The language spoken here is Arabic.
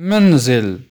منزل.